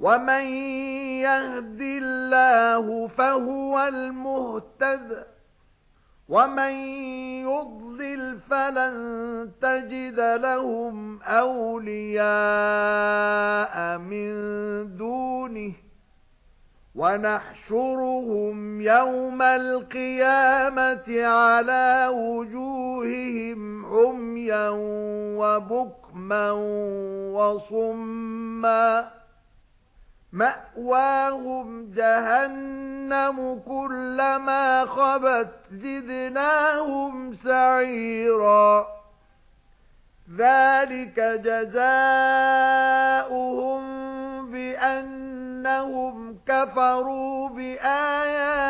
وَمَن يَهْدِ اللَّهُ فَهُوَ الْمُهْتَدِ وَمَن يُضْلِلْ فَلَن تَجِدَ لَهُمْ أَوْلِيَاءَ مِن دُونِهِ وَنَحْشُرُهُمْ يَوْمَ الْقِيَامَةِ عَلَى وُجُوهِهِمْ عُمْيًا وَبُكْمًا وَصُمًّا مَأْوَاهُمْ جَهَنَّمُ كُلَّمَا خَبَتْ زِدْنَاهُمْ سَعِيرًا ذَلِكَ جَزَاؤُهُم بِأَنَّهُمْ كَفَرُوا بِآيَاتِنَا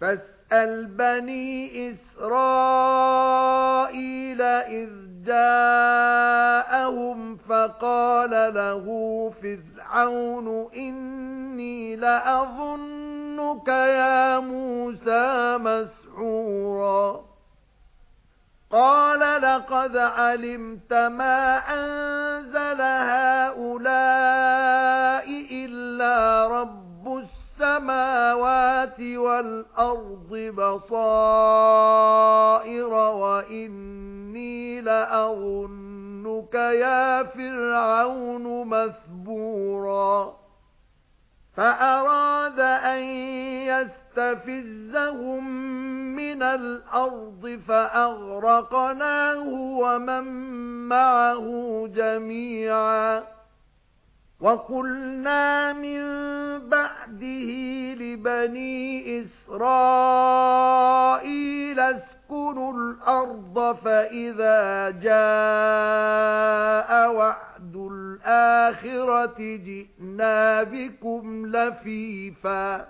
فَاسْأَلْ بَنِي إِسْرَائِيلَ إِذْ جَاءَهُمْ فَقَالَ لَهُ فِرْعَوْنُ إِنِّي لَأَظُنُّكَ يَا مُوسَى مَسْحُورًا. قَالَ لَقَدْ عَلِمْتَ مَا أَنزَلَ هَؤُلَاءِ وَالْأَرْضِ بَصَائِرَ وَإِنِّي لَأَظُنُّكَ يَا فِرْعَوْنُ مَثْبُورًا فَأَرَادَ أَن يَسْتَفِزَّهُم مِّنَ الْأَرْضِ فَأَغْرَقْنَاهُ وَمَن مَّعَهُ جَمِيعًا وَقُلْنَا مِن بَعْدِهِ لِبَنِي إِسْرَائِيلَ اسْكُنُوا الْأَرْضَ فَإِذَا جَاءَ وَعْدُ الْآخِرَةِ جِئْنَا بِكُمْ لَفِيفًا